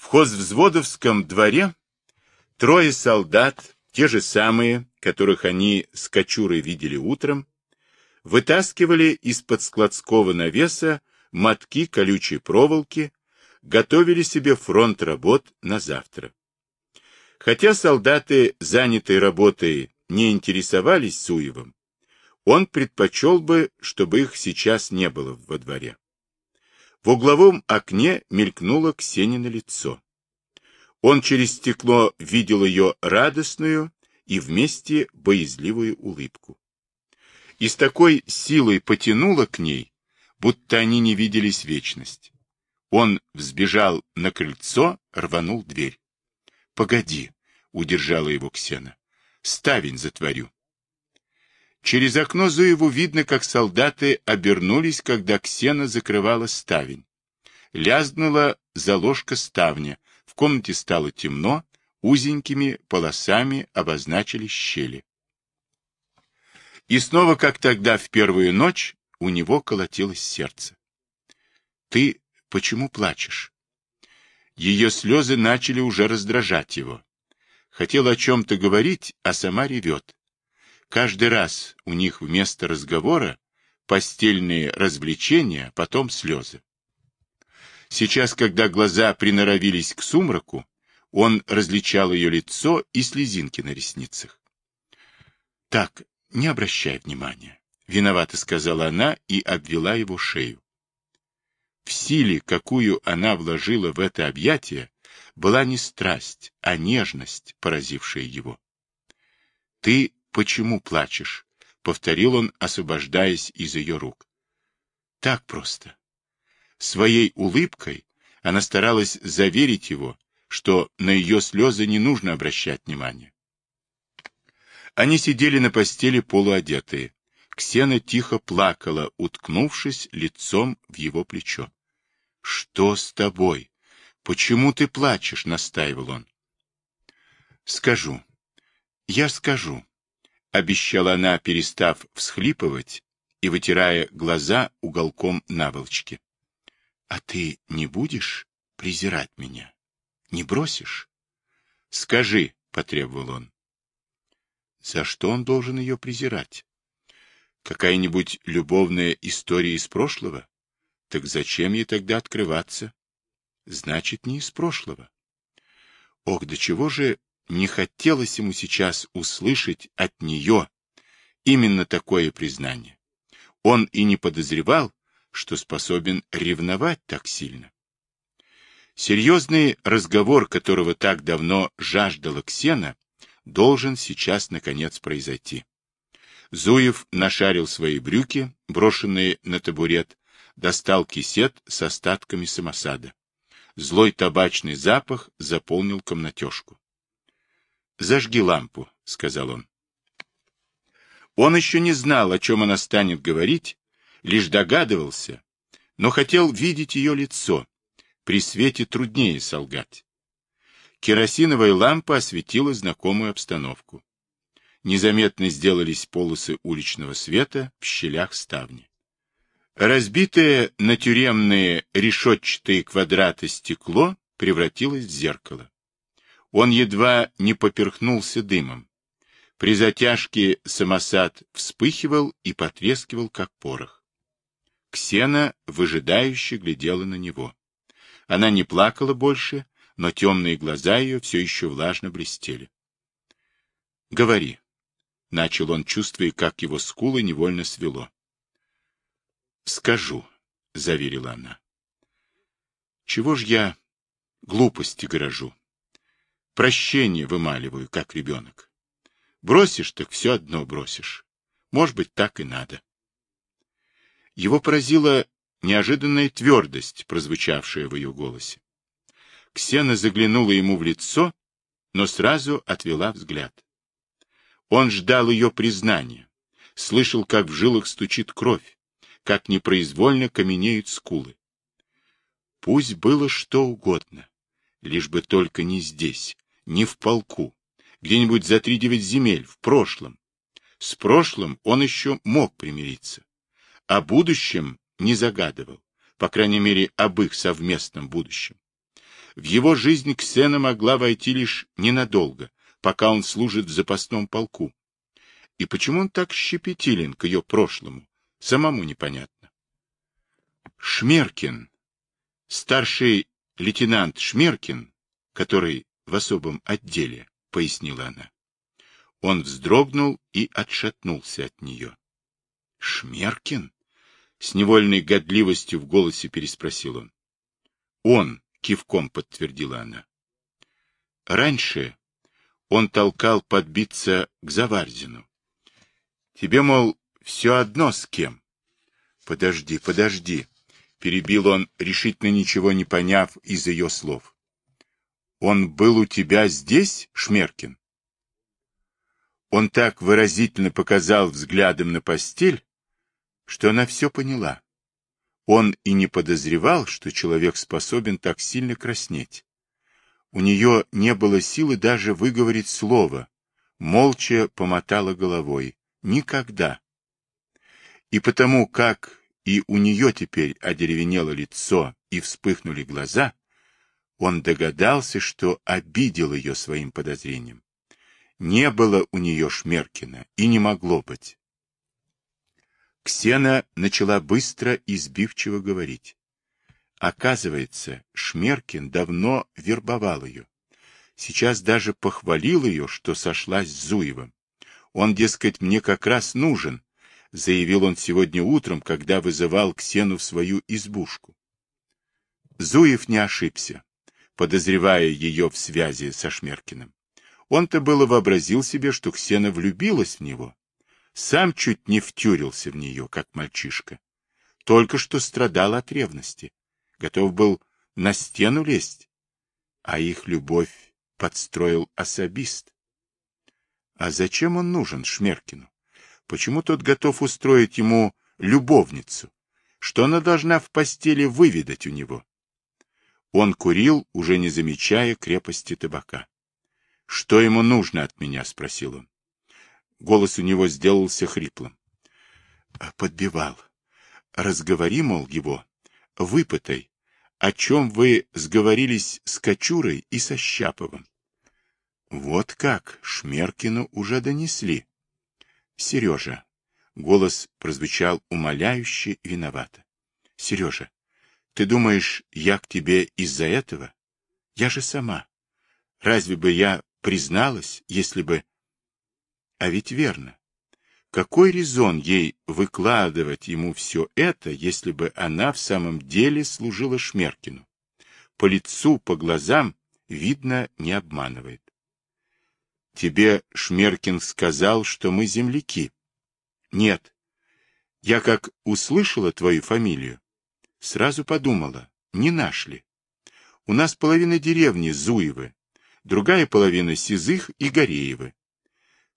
В хозвзводовском дворе трое солдат, те же самые, которых они с Кочурой видели утром, вытаскивали из-под складского навеса мотки колючей проволоки, готовили себе фронт работ на завтра. Хотя солдаты, занятые работой, не интересовались Суевым, он предпочел бы, чтобы их сейчас не было во дворе. В угловом окне мелькнуло Ксенина лицо. Он через стекло видел ее радостную и вместе боязливую улыбку. И с такой силой потянуло к ней, будто они не виделись вечность. Он взбежал на крыльцо, рванул дверь. — Погоди, — удержала его Ксена. — Ставень затворю. Через окно Зуеву видно, как солдаты обернулись, когда Ксена закрывала ставень. Лязгнула заложка ставня, в комнате стало темно, узенькими полосами обозначились щели. И снова, как тогда в первую ночь, у него колотилось сердце. — Ты почему плачешь? Ее слезы начали уже раздражать его. Хотел о чем-то говорить, а сама ревет. Каждый раз у них вместо разговора постельные развлечения, потом слезы. Сейчас, когда глаза приноровились к сумраку, он различал ее лицо и слезинки на ресницах. «Так, не обращай внимания», — виновато сказала она и обвела его шею. В силе, какую она вложила в это объятие, была не страсть, а нежность, поразившая его. «Ты почему плачешь?» — повторил он, освобождаясь из ее рук. «Так просто». Своей улыбкой она старалась заверить его, что на ее слезы не нужно обращать внимания. Они сидели на постели полуодетые. Ксена тихо плакала, уткнувшись лицом в его плечо. — Что с тобой? Почему ты плачешь? — настаивал он. — Скажу. Я скажу, — обещала она, перестав всхлипывать и вытирая глаза уголком наволочки. — А ты не будешь презирать меня? Не бросишь? — Скажи, — потребовал он. За что он должен ее презирать? Какая-нибудь любовная история из прошлого? Так зачем ей тогда открываться? Значит, не из прошлого. Ох, до чего же не хотелось ему сейчас услышать от нее именно такое признание. Он и не подозревал, что способен ревновать так сильно. Серьезный разговор, которого так давно жаждала Ксена, должен сейчас, наконец, произойти. Зуев нашарил свои брюки, брошенные на табурет, достал кисет с остатками самосада. Злой табачный запах заполнил комнатежку. «Зажги лампу», — сказал он. Он еще не знал, о чем она станет говорить, лишь догадывался, но хотел видеть ее лицо. При свете труднее солгать. Керосиновая лампа осветила знакомую обстановку. Незаметно сделались полосы уличного света в щелях ставни. Разбитое на тюремные решетчатые квадраты стекло превратилось в зеркало. Он едва не поперхнулся дымом. При затяжке самосад вспыхивал и потрескивал, как порох. Ксена выжидающе глядела на него. Она не плакала больше, но темные глаза ее все еще влажно блестели. — Говори, — начал он, чувствуя, как его скулы невольно свело. — Скажу, — заверила она. — Чего ж я глупости горожу? Прощение вымаливаю, как ребенок. Бросишь, так все одно бросишь. Может быть, так и надо. Его поразила неожиданная твердость, прозвучавшая в ее голосе. Ксена заглянула ему в лицо, но сразу отвела взгляд. Он ждал ее признания, слышал, как в жилах стучит кровь, как непроизвольно каменеют скулы. Пусть было что угодно, лишь бы только не здесь, не в полку, где-нибудь за три девять земель, в прошлом. С прошлым он еще мог примириться. О будущем не загадывал, по крайней мере, об их совместном будущем. В его жизнь Ксена могла войти лишь ненадолго, пока он служит в запасном полку. И почему он так щепетилен к ее прошлому, самому непонятно. Шмеркин, старший лейтенант Шмеркин, который в особом отделе, пояснила она. Он вздрогнул и отшатнулся от нее. Шмеркин? С невольной годливостью в голосе переспросил он. Он, кивком подтвердила она. Раньше он толкал подбиться к Заварзину. Тебе, мол, все одно с кем. Подожди, подожди, перебил он, решительно ничего не поняв из ее слов. Он был у тебя здесь, Шмеркин? Он так выразительно показал взглядом на постель, что она все поняла. Он и не подозревал, что человек способен так сильно краснеть. У нее не было силы даже выговорить слово, молча помотала головой. Никогда. И потому, как и у нее теперь одеревенело лицо и вспыхнули глаза, он догадался, что обидел ее своим подозрением. Не было у нее Шмеркина и не могло быть. Ксена начала быстро и сбивчиво говорить. Оказывается, Шмеркин давно вербовал ее. Сейчас даже похвалил ее, что сошлась с Зуевым. Он, дескать, мне как раз нужен, заявил он сегодня утром, когда вызывал Ксену в свою избушку. Зуев не ошибся, подозревая ее в связи со Шмеркиным. Он-то было вообразил себе, что Ксена влюбилась в него, сам чуть не втюрился в нее, как мальчишка. Только что страдал от ревности. Готов был на стену лезть. А их любовь подстроил особист. А зачем он нужен Шмеркину? Почему тот готов устроить ему любовницу? Что она должна в постели выведать у него? Он курил, уже не замечая крепости табака. — Что ему нужно от меня? — спросил он. Голос у него сделался хриплым. Подбивал. Разговори, мол, его. Выпытай. О чем вы сговорились с Кочурой и со Щаповым? Вот как, Шмеркину уже донесли. Сережа. Голос прозвучал умоляюще виновато. Сережа, ты думаешь, я к тебе из-за этого? Я же сама. Разве бы я призналась, если бы... А ведь верно. Какой резон ей выкладывать ему все это, если бы она в самом деле служила Шмеркину? По лицу, по глазам, видно, не обманывает. Тебе Шмеркин сказал, что мы земляки. Нет. Я как услышала твою фамилию, сразу подумала, не нашли. У нас половина деревни Зуевы, другая половина Сизых и Гореевы.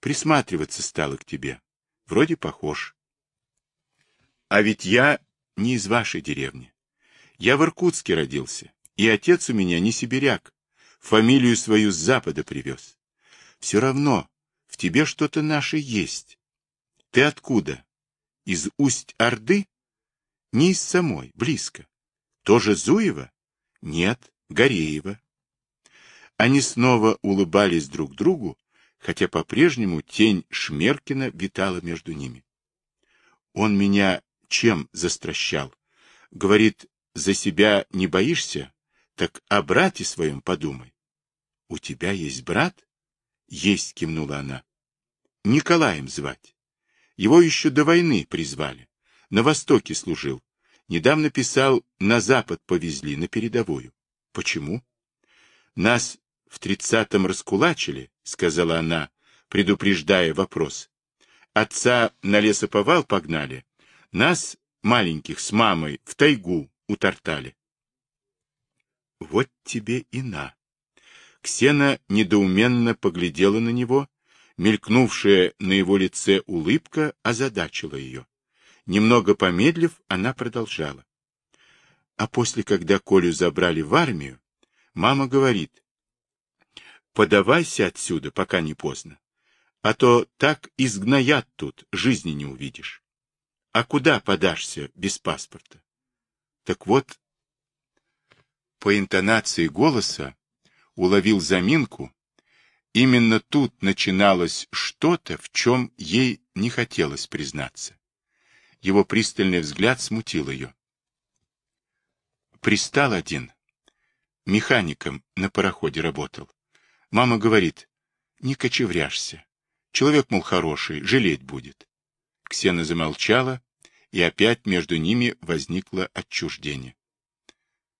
Присматриваться стала к тебе. Вроде похож. А ведь я не из вашей деревни. Я в Иркутске родился, и отец у меня не сибиряк. Фамилию свою с запада привез. Все равно в тебе что-то наше есть. Ты откуда? Из Усть-Орды? Не из самой, близко. Тоже Зуева? Нет, Гореева. Они снова улыбались друг другу, хотя по-прежнему тень Шмеркина витала между ними. Он меня чем застращал? Говорит, за себя не боишься? Так о брате своем подумай. У тебя есть брат? Есть, кивнула она. Николаем звать. Его еще до войны призвали. На Востоке служил. Недавно писал, на Запад повезли, на передовую. Почему? Нас в тридцатом раскулачили, — сказала она, предупреждая вопрос. Отца на лесоповал погнали, нас, маленьких, с мамой, в тайгу утортали. Вот тебе и на. Ксена недоуменно поглядела на него, мелькнувшая на его лице улыбка озадачила ее. Немного помедлив, она продолжала. А после, когда Колю забрали в армию, мама говорит, подавайся отсюда, пока не поздно. А то так изгноят тут, жизни не увидишь. А куда подашься без паспорта? Так вот, по интонации голоса уловил заминку. Именно тут начиналось что-то, в чем ей не хотелось признаться. Его пристальный взгляд смутил ее. Пристал один. Механиком на пароходе работал. Мама говорит, не кочевряшься. Человек, мол, хороший, жалеть будет. Ксена замолчала, и опять между ними возникло отчуждение.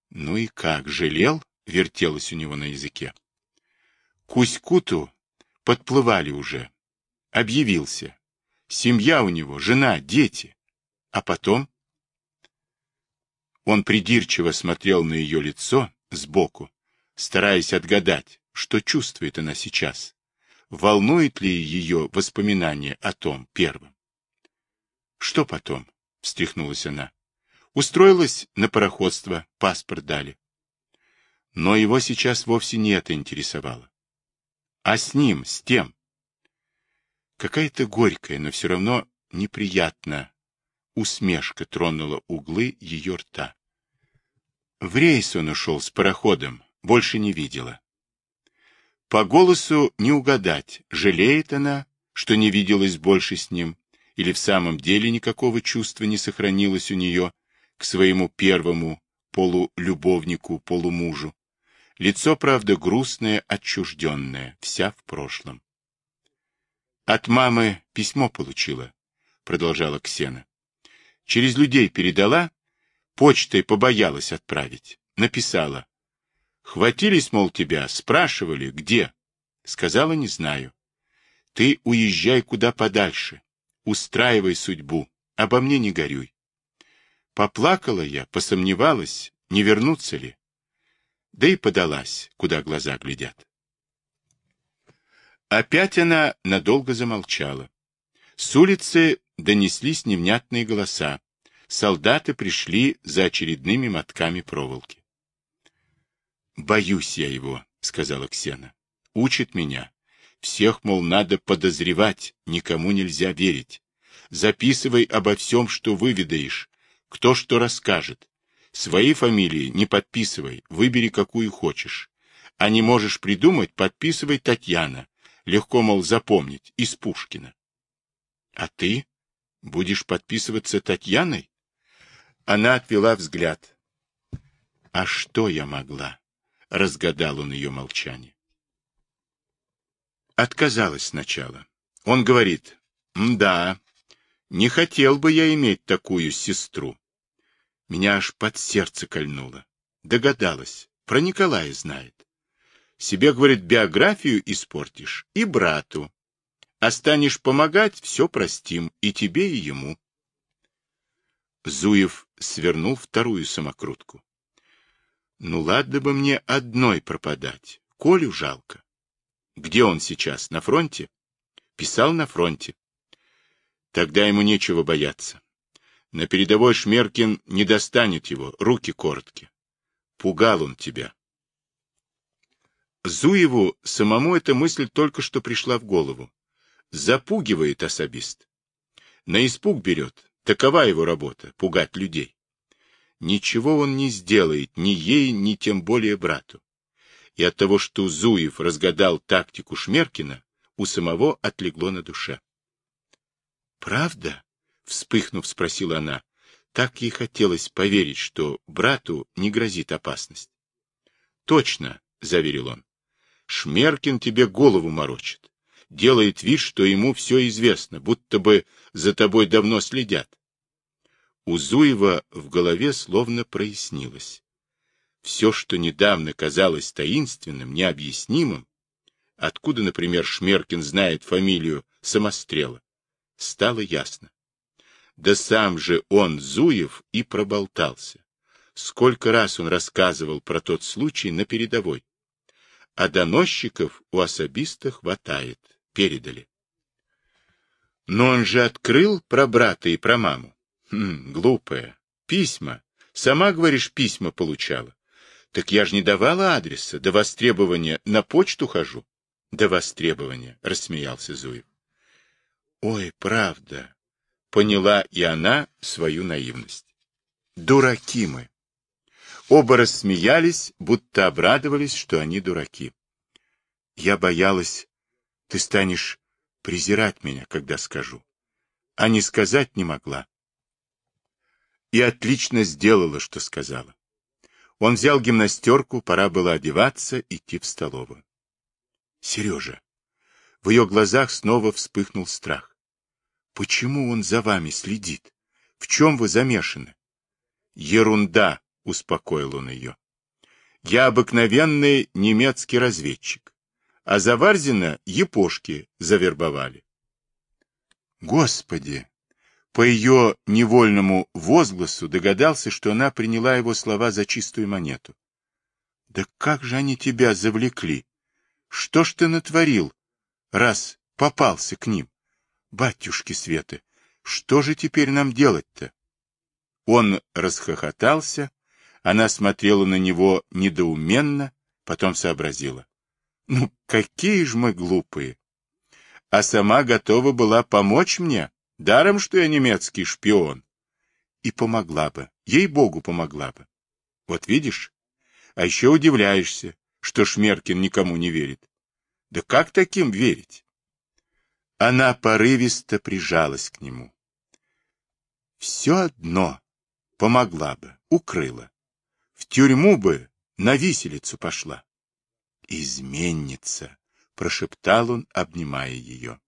Ну и как, жалел? Вертелось у него на языке. Кузькуту подплывали уже. Объявился. Семья у него, жена, дети. А потом? Он придирчиво смотрел на ее лицо сбоку, стараясь отгадать, что чувствует она сейчас. Волнует ли ее воспоминание о том первом? Что потом? — встряхнулась она. Устроилась на пароходство, паспорт дали. Но его сейчас вовсе не это интересовало. А с ним, с тем? Какая-то горькая, но все равно неприятная усмешка тронула углы ее рта. В рейс он ушел с пароходом, больше не видела. По голосу не угадать, жалеет она, что не виделась больше с ним, или в самом деле никакого чувства не сохранилось у нее к своему первому полулюбовнику, полумужу. Лицо, правда, грустное, отчужденное, вся в прошлом. «От мамы письмо получила», — продолжала Ксена. «Через людей передала, почтой побоялась отправить. Написала. Хватились, мол, тебя, спрашивали, где? Сказала, не знаю. Ты уезжай куда подальше, устраивай судьбу, обо мне не горюй. Поплакала я, посомневалась, не вернуться ли. Да и подалась, куда глаза глядят. Опять она надолго замолчала. С улицы донеслись невнятные голоса. Солдаты пришли за очередными мотками проволоки. «Боюсь я его», — сказала Ксена. «Учит меня. Всех, мол, надо подозревать, никому нельзя верить. Записывай обо всем, что выведаешь, кто что расскажет. Свои фамилии не подписывай, выбери какую хочешь. А не можешь придумать, подписывай Татьяна. Легко, мол, запомнить, из Пушкина. А ты будешь подписываться Татьяной? Она отвела взгляд. А что я могла? Разгадал он ее молчание. Отказалась сначала. Он говорит, да, не хотел бы я иметь такую сестру. Меня аж под сердце кольнуло. Догадалась, про Николая знает. Себе, говорит, биографию испортишь и брату. А станешь помогать, все простим, и тебе, и ему. Зуев свернул вторую самокрутку. Ну, ладно бы мне одной пропадать. Колю жалко. Где он сейчас? На фронте? Писал на фронте. Тогда ему нечего бояться. На передовой Шмеркин не достанет его, руки короткие. Пугал он тебя. Зуеву самому эта мысль только что пришла в голову. Запугивает особист. На испуг берет. Такова его работа — пугать людей. Ничего он не сделает ни ей, ни тем более брату. И от того, что Зуев разгадал тактику Шмеркина, у самого отлегло на душе. «Правда?» — вспыхнув, спросила она. Так ей хотелось поверить, что брату не грозит опасность. «Точно», — заверил он. «Шмеркин тебе голову морочит. Делает вид, что ему все известно, будто бы за тобой давно следят. У Зуева в голове словно прояснилось. Все, что недавно казалось таинственным, необъяснимым, откуда, например, Шмеркин знает фамилию Самострела, стало ясно. Да сам же он, Зуев, и проболтался. Сколько раз он рассказывал про тот случай на передовой. А доносчиков у особиста хватает, передали. Но он же открыл про брата и про маму. Хм, глупая. Письма. Сама, говоришь, письма получала. Так я ж не давала адреса. До востребования на почту хожу. До востребования, рассмеялся Зуев. Ой, правда. Поняла и она свою наивность. Дураки мы. Оба рассмеялись, будто обрадовались, что они дураки. Я боялась, ты станешь презирать меня, когда скажу. А не сказать не могла. И отлично сделала, что сказала. Он взял гимнастерку, пора было одеваться, идти в столовую. Сережа. В ее глазах снова вспыхнул страх. Почему он за вами следит? В чем вы замешаны? Ерунда, успокоил он ее. Я обыкновенный немецкий разведчик, а Заварзина епошки завербовали. Господи! По ее невольному возгласу догадался, что она приняла его слова за чистую монету. Да как же они тебя завлекли? Что ж ты натворил, раз попался к ним? Батюшки Светы, что же теперь нам делать-то? Он расхохотался, она смотрела на него недоуменно, потом сообразила. Ну, какие ж мы глупые! А сама готова была помочь мне, даром, что я немецкий шпион. И помогла бы, ей-богу, помогла бы. Вот видишь? А еще удивляешься, что Шмеркин никому не верит. Да как таким верить? Она порывисто прижалась к нему. Все одно помогла бы, укрыла. В тюрьму бы на виселицу пошла. «Изменница!» — прошептал он, обнимая ее.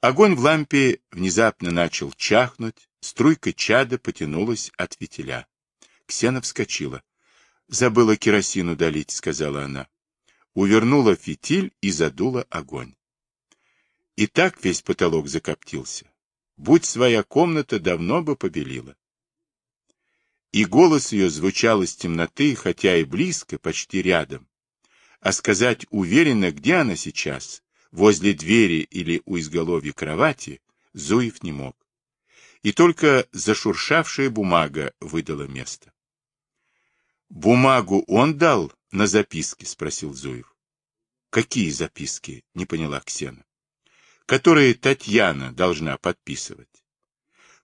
Огонь в лампе внезапно начал чахнуть, струйка чада потянулась от фитиля. Ксена вскочила. «Забыла керосину долить», — сказала она. Увернула фитиль и задула огонь. И так весь потолок закоптился. Будь своя комната, давно бы побелила и голос ее звучал из темноты, хотя и близко, почти рядом. А сказать уверенно, где она сейчас, возле двери или у изголовья кровати, Зуев не мог. И только зашуршавшая бумага выдала место. «Бумагу он дал на записки?» — спросил Зуев. «Какие записки?» — не поняла Ксена. «Которые Татьяна должна подписывать.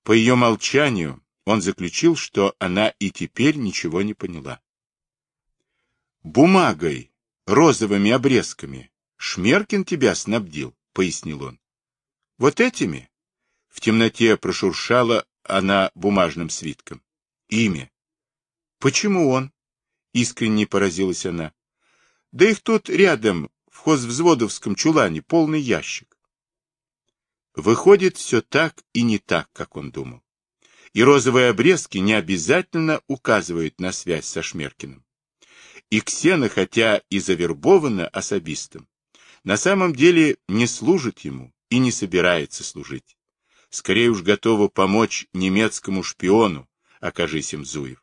По ее молчанию он заключил, что она и теперь ничего не поняла. «Бумагой, розовыми обрезками Шмеркин тебя снабдил», — пояснил он. «Вот этими?» В темноте прошуршала она бумажным свитком. «Имя». «Почему он?» — искренне поразилась она. «Да их тут рядом, в хозвзводовском чулане, полный ящик». Выходит, все так и не так, как он думал и розовые обрезки не обязательно указывают на связь со Шмеркиным. И Ксена, хотя и завербована особистом, на самом деле не служит ему и не собирается служить. Скорее уж готова помочь немецкому шпиону, окажись им Зуев.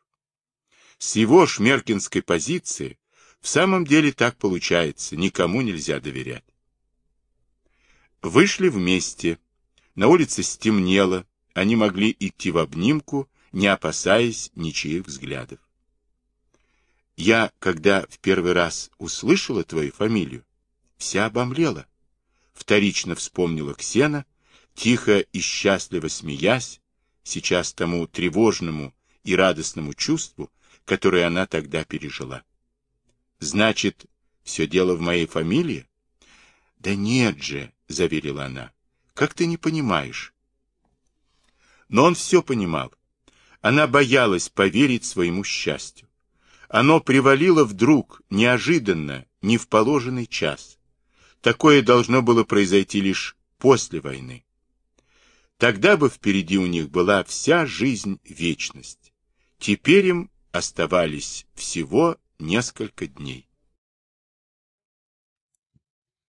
С его шмеркинской позиции в самом деле так получается, никому нельзя доверять. Вышли вместе. На улице стемнело, они могли идти в обнимку, не опасаясь ничьих взглядов. Я, когда в первый раз услышала твою фамилию, вся обомлела. Вторично вспомнила Ксена, тихо и счастливо смеясь, сейчас тому тревожному и радостному чувству, которое она тогда пережила. Значит, все дело в моей фамилии? Да нет же, заверила она, как ты не понимаешь? Но он все понимал. Она боялась поверить своему счастью. Оно привалило вдруг, неожиданно, не в положенный час. Такое должно было произойти лишь после войны. Тогда бы впереди у них была вся жизнь вечность. Теперь им оставались всего несколько дней.